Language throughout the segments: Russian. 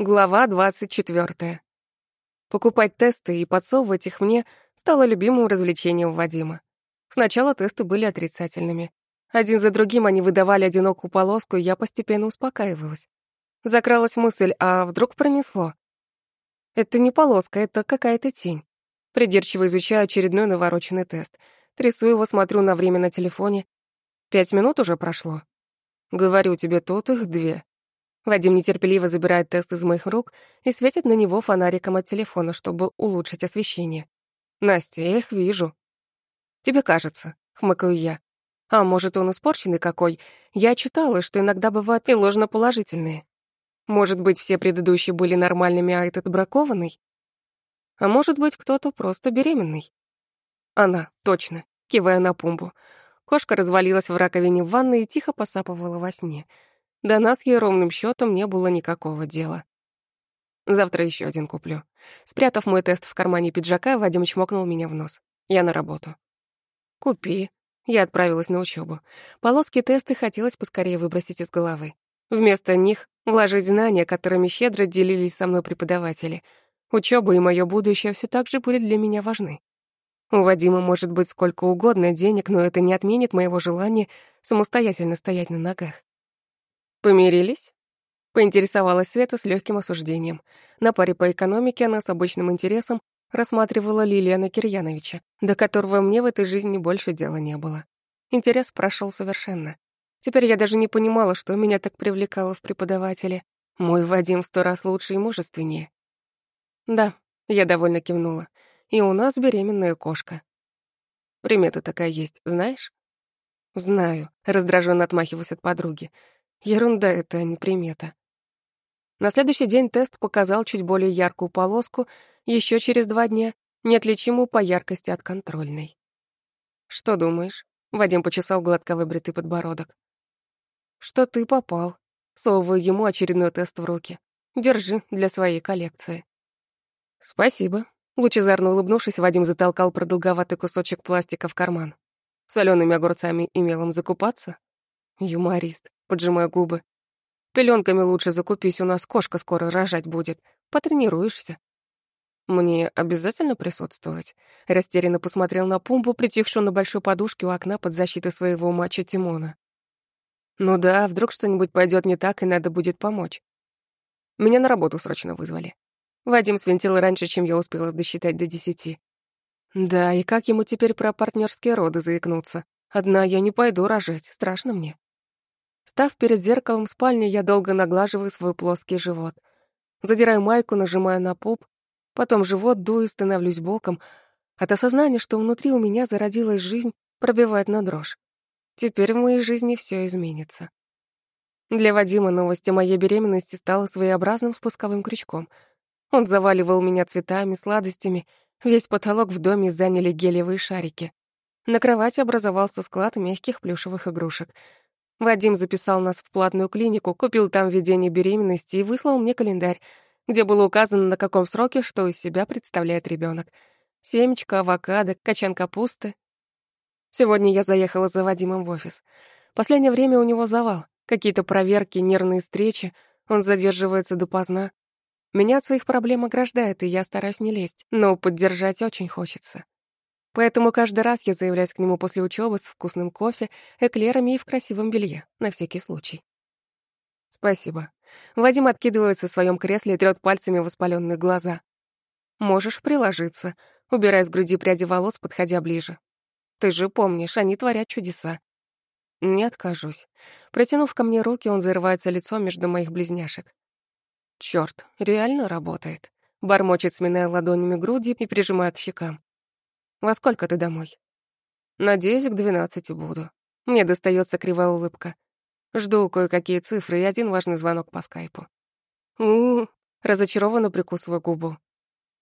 Глава 24. Покупать тесты и подсовывать их мне стало любимым развлечением Вадима. Сначала тесты были отрицательными. Один за другим они выдавали одинокую полоску, и я постепенно успокаивалась. Закралась мысль, а вдруг пронесло? Это не полоска, это какая-то тень. Придирчиво изучаю очередной навороченный тест. Трясу его, смотрю на время на телефоне. Пять минут уже прошло. Говорю тебе, тут их две. Вадим нетерпеливо забирает тест из моих рук и светит на него фонариком от телефона, чтобы улучшить освещение. «Настя, я их вижу». «Тебе кажется», — хмыкаю я. «А может, он испорченный какой? Я читала, что иногда бывают и ложноположительные. Может быть, все предыдущие были нормальными, а этот бракованный? А может быть, кто-то просто беременный?» «Она, точно», — кивая на пумбу. Кошка развалилась в раковине в ванной и тихо посапывала во сне — до нас ей ровным счетом не было никакого дела. Завтра еще один куплю. Спрятав мой тест в кармане пиджака, Вадим чмокнул меня в нос. Я на работу. Купи. Я отправилась на учебу. Полоски тесты хотелось поскорее выбросить из головы. Вместо них вложить знания, которыми щедро делились со мной преподаватели. Учеба и мое будущее все так же были для меня важны. У Вадима может быть сколько угодно денег, но это не отменит моего желания самостоятельно стоять на ногах. «Помирились?» Поинтересовалась Света с легким осуждением. На паре по экономике она с обычным интересом рассматривала Лилиана Кирьяновича, до которого мне в этой жизни больше дела не было. Интерес прошел совершенно. Теперь я даже не понимала, что меня так привлекало в преподавателе. Мой Вадим в сто раз лучше и мужественнее. Да, я довольно кивнула. И у нас беременная кошка. Примета такая есть, знаешь? Знаю, раздраженно отмахиваюсь от подруги. Ерунда это, а не примета. На следующий день тест показал чуть более яркую полоску, еще через два дня — неотличимую по яркости от контрольной. «Что думаешь?» — Вадим почесал гладко выбритый подбородок. «Что ты попал?» — совываю ему очередной тест в руки. «Держи для своей коллекции». «Спасибо». Лучезарно улыбнувшись, Вадим затолкал продолговатый кусочек пластика в карман. Солеными огурцами и мелом закупаться? Юморист поджимая губы. Пеленками лучше закупись, у нас кошка скоро рожать будет. Потренируешься. Мне обязательно присутствовать? Растерянно посмотрел на пумпу, притихшую на большой подушке у окна под защитой своего мачо Тимона. Ну да, вдруг что-нибудь пойдет не так, и надо будет помочь. Меня на работу срочно вызвали. Вадим свинтил раньше, чем я успела досчитать до десяти. Да, и как ему теперь про партнерские роды заикнуться? Одна я не пойду рожать, страшно мне. Став перед зеркалом в спальне, я долго наглаживаю свой плоский живот. Задираю майку, нажимаю на пуп, потом живот дую, становлюсь боком. От осознания, что внутри у меня зародилась жизнь, пробивает на дрожь. Теперь в моей жизни все изменится. Для Вадима новость о моей беременности стала своеобразным спусковым крючком. Он заваливал меня цветами, сладостями, весь потолок в доме заняли гелевые шарики. На кровати образовался склад мягких плюшевых игрушек — Вадим записал нас в платную клинику, купил там ведение беременности и выслал мне календарь, где было указано, на каком сроке что из себя представляет ребенок. Семечко, авокадо, качан капусты. Сегодня я заехала за Вадимом в офис. Последнее время у него завал. Какие-то проверки, нервные встречи. Он задерживается допоздна. Меня от своих проблем ограждает, и я стараюсь не лезть, но поддержать очень хочется. Поэтому каждый раз я заявляюсь к нему после учебы с вкусным кофе, эклерами и в красивом белье, на всякий случай. Спасибо. Вадим откидывается в своем кресле и трёт пальцами воспаленные глаза. Можешь приложиться, убирая с груди пряди волос, подходя ближе. Ты же помнишь, они творят чудеса. Не откажусь. Протянув ко мне руки, он зарывается лицом между моих близняшек. Чёрт, реально работает. Бормочет, сминая ладонями груди и прижимая к щекам. Во сколько ты домой? Надеюсь, к двенадцати буду. Мне достается кривая улыбка. Жду кое-какие цифры и один важный звонок по скайпу. у, разочарованно прикусываю губу.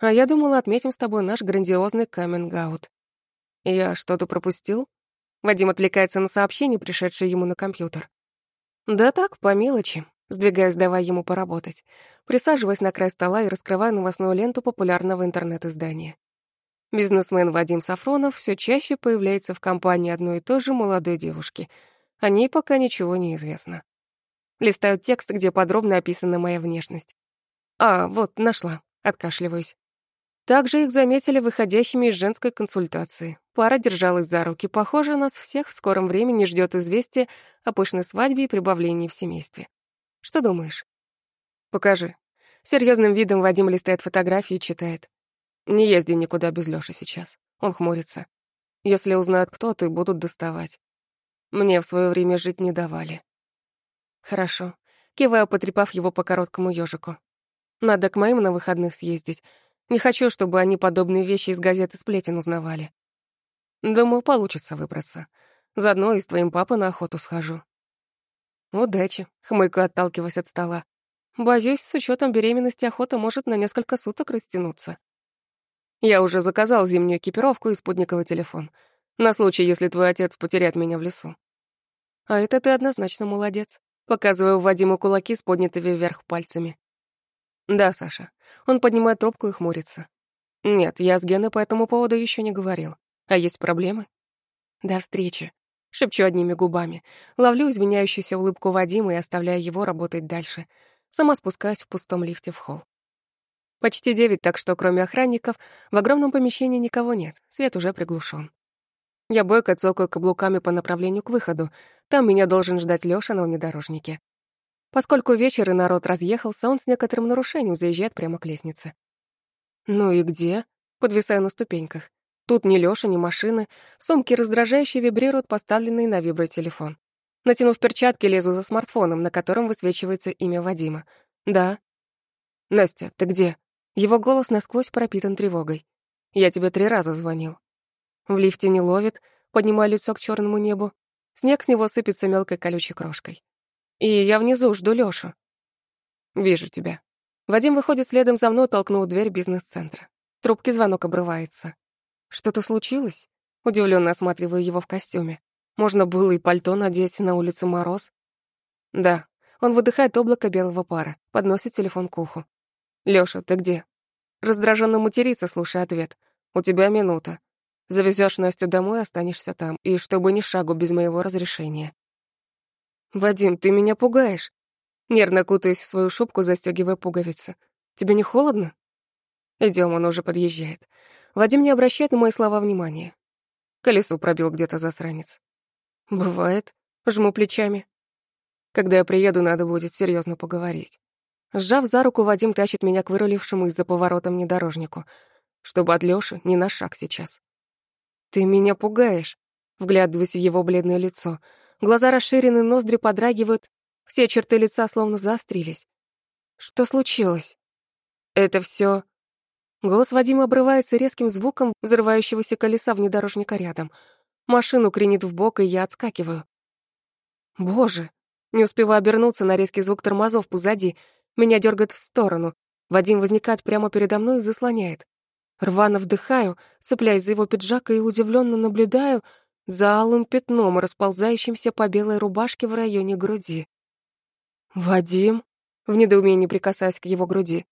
А я думала, отметим с тобой наш грандиозный каминг-аут. Я что-то пропустил? Вадим отвлекается на сообщение, пришедшее ему на компьютер. Да так, по мелочи. Сдвигаюсь, давая ему поработать. Присаживаясь на край стола и раскрываю новостную ленту популярного интернет-издания. Бизнесмен Вадим Сафронов все чаще появляется в компании одной и той же молодой девушки. О ней пока ничего не известно. Листаю текст, где подробно описана моя внешность. А, вот, нашла. Откашливаюсь. Также их заметили выходящими из женской консультации. Пара держалась за руки. Похоже, нас всех в скором времени ждет известие о пышной свадьбе и прибавлении в семействе. Что думаешь? Покажи. Серьезным видом Вадим листает фотографии и читает. Не езди никуда без Лёши сейчас. Он хмурится. Если узнают кто ты, будут доставать. Мне в свое время жить не давали. Хорошо. Киваю, потрепав его по короткому ежику. Надо к моим на выходных съездить. Не хочу, чтобы они подобные вещи из газеты сплетен узнавали. Думаю, получится выбраться. Заодно и с твоим папой на охоту схожу. Удачи, хмыкаю, отталкиваясь от стола. Боюсь, с учетом беременности охота может на несколько суток растянуться. Я уже заказал зимнюю экипировку и спутниковый телефон. На случай, если твой отец потеряет меня в лесу. А это ты однозначно молодец. Показываю Вадиму кулаки с поднятыми вверх пальцами. Да, Саша. Он поднимает трубку и хмурится. Нет, я с Геной по этому поводу еще не говорил. А есть проблемы? До встречи. Шепчу одними губами. Ловлю изменяющуюся улыбку Вадима и оставляю его работать дальше. Сама спускаюсь в пустом лифте в холл. Почти девять, так что кроме охранников в огромном помещении никого нет, свет уже приглушен. Я бойко цокаю каблуками по направлению к выходу. Там меня должен ждать Лёша на внедорожнике. Поскольку вечер и народ разъехался, он с некоторым нарушением заезжает прямо к лестнице. «Ну и где?» Подвисаю на ступеньках. Тут ни Лёша, ни машины. В сумке раздражающе вибрирует поставленный на вибротелефон. Натянув перчатки, лезу за смартфоном, на котором высвечивается имя Вадима. «Да». «Настя, ты где?» Его голос насквозь пропитан тревогой. «Я тебе три раза звонил». В лифте не ловит, поднимаю лицо к черному небу. Снег с него сыпется мелкой колючей крошкой. И я внизу жду Лёшу. Вижу тебя. Вадим выходит следом за мной, толкнул дверь бизнес-центра. Трубки звонок обрывается. Что-то случилось? Удивленно осматриваю его в костюме. Можно было и пальто надеть, на улице мороз. Да. Он выдыхает облако белого пара, подносит телефон к уху. Лёша, ты где? Раздраженно матерится, слушая ответ. У тебя минута. Завезёшь Настю домой, останешься там, и чтобы ни шагу без моего разрешения. «Вадим, ты меня пугаешь!» Нервно кутаясь в свою шубку, застегивая пуговицы. «Тебе не холодно?» Идем, он уже подъезжает. Вадим не обращает на мои слова внимания. Колесо пробил где-то засранец. «Бывает», — жму плечами. «Когда я приеду, надо будет серьезно поговорить». Сжав за руку, Вадим тащит меня к вырулившему из-за поворота внедорожнику, чтобы от Лёши ни на шаг сейчас. «Ты меня пугаешь», — вглядываясь в его бледное лицо — Глаза расширены, ноздри подрагивают, все черты лица словно заострились. Что случилось? Это все. Голос Вадима обрывается резким звуком взрывающегося колеса внедорожника рядом. Машину кренит в бок, и я отскакиваю. Боже! Не успеваю обернуться на резкий звук тормозов позади. Меня дергает в сторону. Вадим возникает прямо передо мной и заслоняет. Рвано вдыхаю, цепляясь за его пиджак и удивленно наблюдаю, за алым пятном, расползающимся по белой рубашке в районе груди. «Вадим?» — в недоумении прикасаясь к его груди.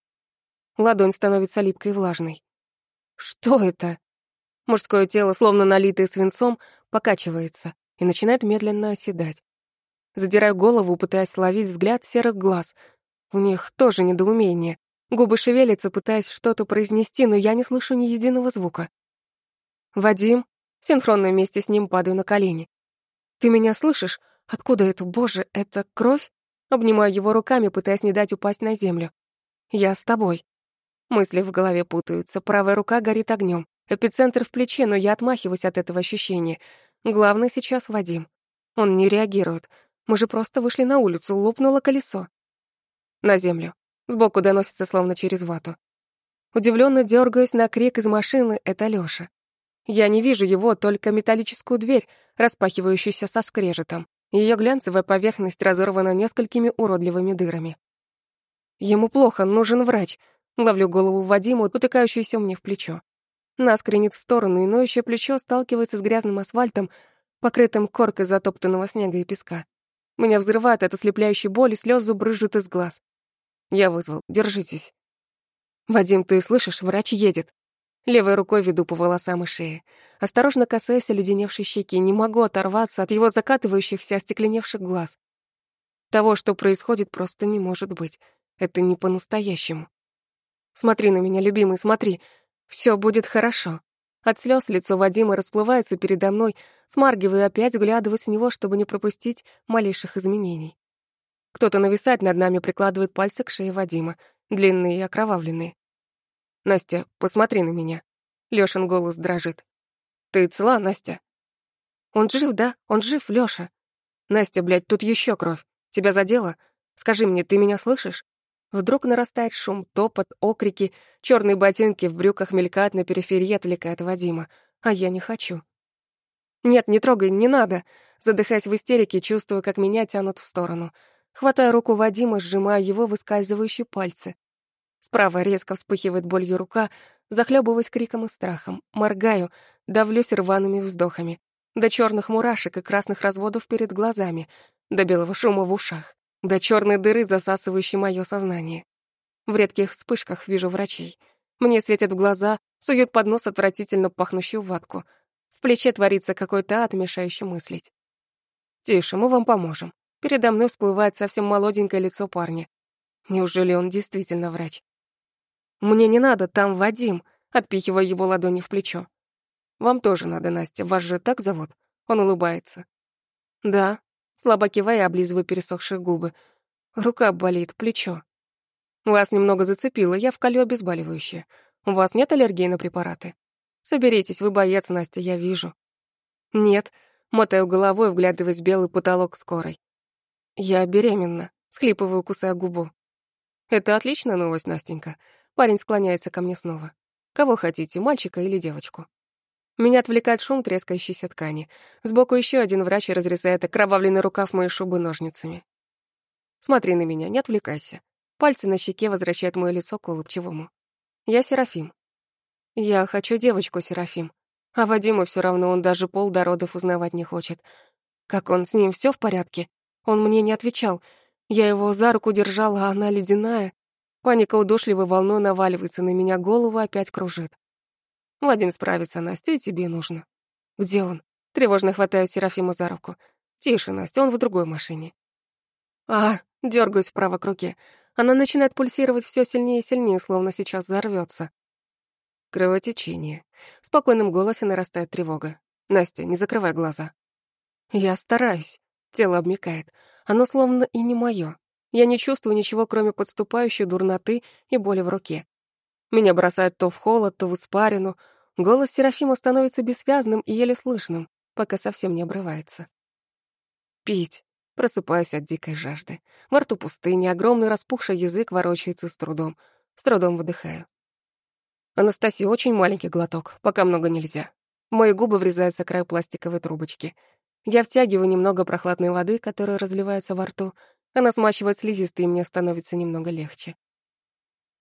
Ладонь становится липкой и влажной. «Что это?» Мужское тело, словно налитое свинцом, покачивается и начинает медленно оседать. Задираю голову, пытаясь ловить взгляд серых глаз. У них тоже недоумение. Губы шевелятся, пытаясь что-то произнести, но я не слышу ни единого звука. «Вадим?» Синхронно вместе с ним падаю на колени. «Ты меня слышишь? Откуда это? Боже, это кровь?» Обнимаю его руками, пытаясь не дать упасть на землю. «Я с тобой». Мысли в голове путаются, правая рука горит огнем, эпицентр в плече, но я отмахиваюсь от этого ощущения. Главный сейчас Вадим. Он не реагирует. Мы же просто вышли на улицу, лопнуло колесо. На землю. Сбоку доносится словно через вату. Удивленно дергаюсь на крик из машины — это Лёша. Я не вижу его, только металлическую дверь, распахивающуюся со скрежетом. Ее глянцевая поверхность разорвана несколькими уродливыми дырами. Ему плохо, нужен врач. Ловлю голову Вадиму, утыкающуюся мне в плечо. Нас в сторону, и ноющее плечо сталкивается с грязным асфальтом, покрытым коркой затоптанного снега и песка. Меня взрывает от ослепляющей боли, слезы брызжут из глаз. Я вызвал. Держитесь. Вадим, ты слышишь? Врач едет. Левой рукой веду по волосам и шее. Осторожно касаясь оледеневшей щеки, не могу оторваться от его закатывающихся остекленевших глаз. Того, что происходит, просто не может быть. Это не по-настоящему. Смотри на меня, любимый, смотри. Все будет хорошо. От слез лицо Вадима расплывается передо мной, смаргиваю опять, глядывая с него, чтобы не пропустить малейших изменений. Кто-то нависает над нами, прикладывает пальцы к шее Вадима, длинные и окровавленные. «Настя, посмотри на меня». Лёшин голос дрожит. «Ты цела, Настя?» «Он жив, да? Он жив, Лёша?» «Настя, блядь, тут ещё кровь. Тебя задело? Скажи мне, ты меня слышишь?» Вдруг нарастает шум, топот, окрики, чёрные ботинки в брюках мелькают на периферии, отвлекает Вадима. А я не хочу. «Нет, не трогай, не надо!» Задыхаясь в истерике, чувствую, как меня тянут в сторону. Хватаю руку Вадима, сжимаю его выскальзывающие пальцы. Справа резко вспыхивает болью рука, захлебываясь криком и страхом. Моргаю, давлюсь рваными вздохами. До черных мурашек и красных разводов перед глазами, до белого шума в ушах, до черной дыры, засасывающей мое сознание. В редких вспышках вижу врачей. Мне светят в глаза, суют под нос отвратительно пахнущую ватку. В плече творится какой-то ад, мешающий мыслить. «Тише, мы вам поможем». Передо мной всплывает совсем молоденькое лицо парня. Неужели он действительно врач? «Мне не надо, там Вадим», отпихивая его ладони в плечо. «Вам тоже надо, Настя, вас же так зовут?» Он улыбается. «Да», слабо кивая, облизываю пересохшие губы. Рука болит, плечо. «Вас немного зацепило, я вколю обезболивающее. У вас нет аллергии на препараты?» «Соберитесь, вы боец, Настя, я вижу». «Нет», мотаю головой, вглядываясь в белый потолок скорой. «Я беременна», схлипываю, кусая губу. «Это отличная новость, Настенька. Парень склоняется ко мне снова. Кого хотите, мальчика или девочку? Меня отвлекает шум трескающейся ткани. Сбоку еще один врач разрезает окровавленный рукав моей шубы ножницами. Смотри на меня, не отвлекайся. Пальцы на щеке возвращают мое лицо к улыбчивому. Я Серафим. Я хочу девочку, Серафим. А Вадиму все равно, он даже пол до родов узнавать не хочет. Как он, с ним все в порядке? Он мне не отвечал. Я его за руку держала, а она ледяная. Паника удушливой волной наваливается на меня, голову опять кружит. Вадим справится, Настя, и тебе нужно. Где он? Тревожно хватаю Серафима за руку. Тише, Настя, он в другой машине. А, дергаюсь вправо к руке. Она начинает пульсировать все сильнее и сильнее, словно сейчас взорвется. Кровотечение. В спокойном голосе нарастает тревога. Настя, не закрывай глаза. Я стараюсь. Тело обмикает. Оно словно и не мое. Я не чувствую ничего, кроме подступающей дурноты и боли в руке. Меня бросает то в холод, то в испарину. Голос Серафима становится бессвязным и еле слышным, пока совсем не обрывается. Пить. Просыпаюсь от дикой жажды. Во рту пустыни, огромный распухший язык ворочается с трудом. С трудом выдыхаю. Анастасия, очень маленький глоток, пока много нельзя. Мои губы врезается край пластиковой трубочки. Я втягиваю немного прохладной воды, которая разливается во рту, она смачивает слизистые, и мне становится немного легче.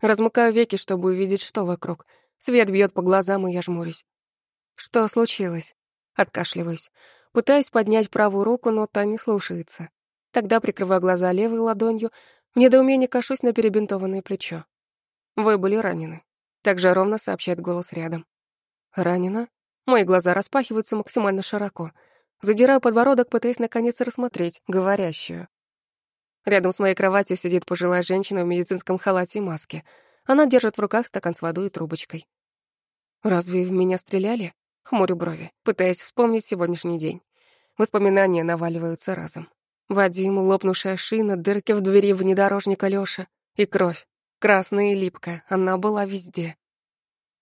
Размыкаю веки, чтобы увидеть, что вокруг. Свет бьет по глазам, и я жмурюсь. Что случилось? Откашливаюсь. Пытаюсь поднять правую руку, но та не слушается. Тогда прикрываю глаза левой ладонью, в недоумении кашусь на перебинтованное плечо. Вы были ранены. Так же ровно сообщает голос рядом. Ранена? Мои глаза распахиваются максимально широко. Задираю подбородок, пытаясь наконец рассмотреть говорящую. Рядом с моей кроватью сидит пожилая женщина в медицинском халате и маске. Она держит в руках стакан с водой и трубочкой. «Разве в меня стреляли?» Хмурю брови, пытаясь вспомнить сегодняшний день. Воспоминания наваливаются разом. Вадим, лопнувшая шина, дырки в двери внедорожника Лёша и кровь. Красная и липкая, она была везде.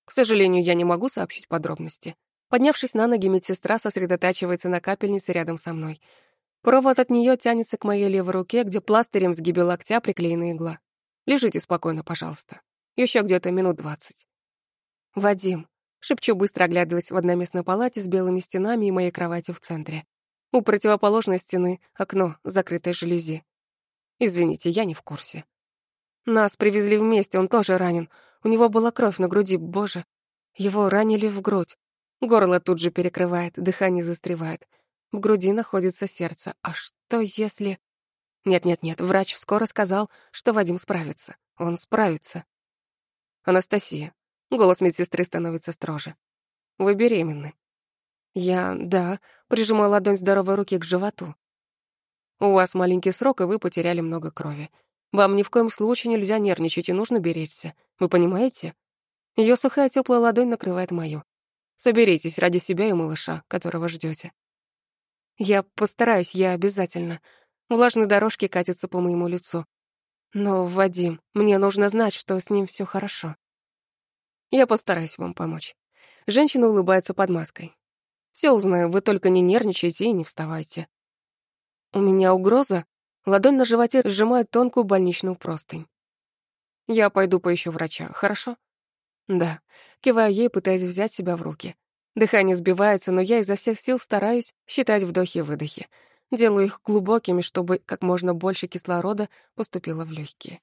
К сожалению, я не могу сообщить подробности. Поднявшись на ноги, медсестра сосредотачивается на капельнице рядом со мной. Провод от нее тянется к моей левой руке, где пластырем сгибе локтя приклеена игла. Лежите спокойно, пожалуйста. Еще где-то минут двадцать. Вадим. Шепчу, быстро оглядываясь в одноместной палате с белыми стенами и моей кроватью в центре. У противоположной стены окно, закрытое жалюзи. Извините, я не в курсе. Нас привезли вместе, он тоже ранен. У него была кровь на груди, боже. Его ранили в грудь. Горло тут же перекрывает, дыхание застревает. В груди находится сердце. А что если... Нет-нет-нет, врач скоро сказал, что Вадим справится. Он справится. Анастасия. Голос медсестры становится строже. Вы беременны. Я, да, прижимаю ладонь здоровой руки к животу. У вас маленький срок, и вы потеряли много крови. Вам ни в коем случае нельзя нервничать и нужно беречься. Вы понимаете? Ее сухая теплая ладонь накрывает мою. Соберитесь ради себя и малыша, которого ждете. Я постараюсь, я обязательно. Влажные дорожки катятся по моему лицу. Но, Вадим, мне нужно знать, что с ним все хорошо. Я постараюсь вам помочь. Женщина улыбается под маской. Все узнаю, вы только не нервничайте и не вставайте. У меня угроза? Ладонь на животе сжимает тонкую больничную простынь. Я пойду поищу врача, хорошо? Да. Киваю ей, пытаясь взять себя в руки. Дыхание сбивается, но я изо всех сил стараюсь считать вдохи и выдохи. Делаю их глубокими, чтобы как можно больше кислорода поступило в легкие.